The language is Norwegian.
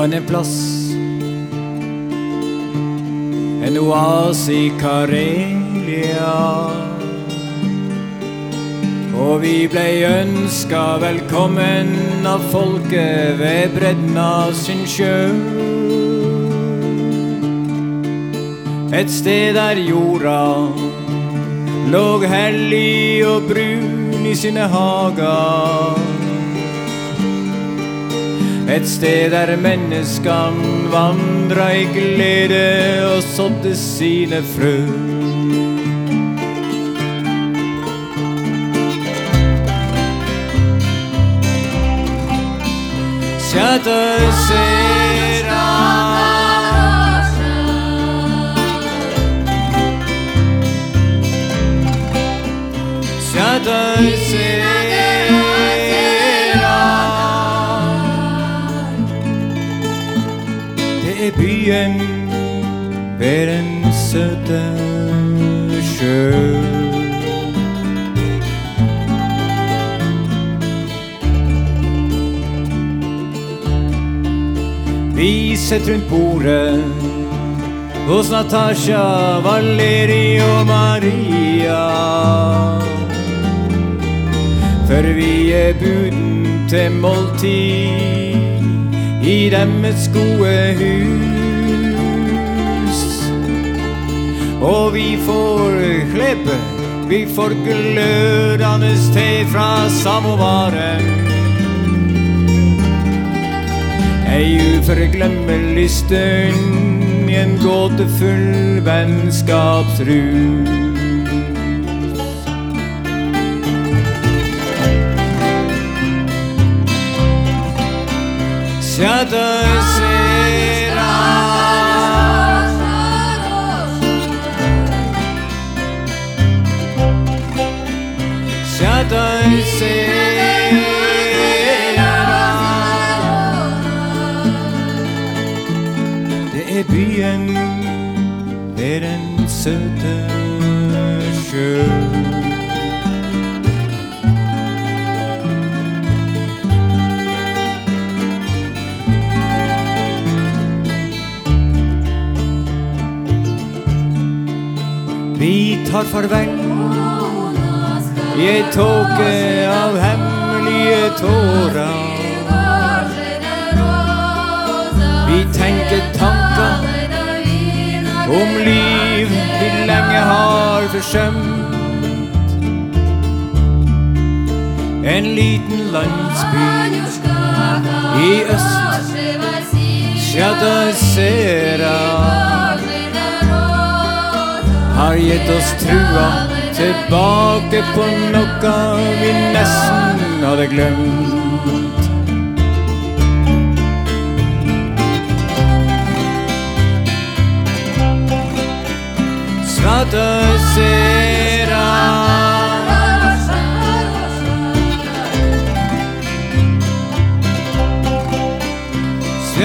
Fant en plass En oase i Karelia Og vi ble ønska velkommen av folket ved bredden av sin sjø. Et sted der jorda lå hellig og brun i sine hager. Et sted der menneskene vandra i glede og sådde sine frø. Kjære byen ved den søte sjø. Vi sitter rundt bordet hos Natasja, Valeri og Maria. For vi er buden til måltid i deres gode hus. Og vi får klippe, vi får glødende te fra samovaren. Ei uforglemmelig stund i en gåtefull vennskapsrus. Kjære den søte sjø. Vi tar farvel i ei tåke av hemmelige tårer. Vi tenker tanker om liv vi lenge har forsømt. En liten landsby i øst, Shadasera, har gitt oss trua tilbake på noe vi nesten hadde glemt.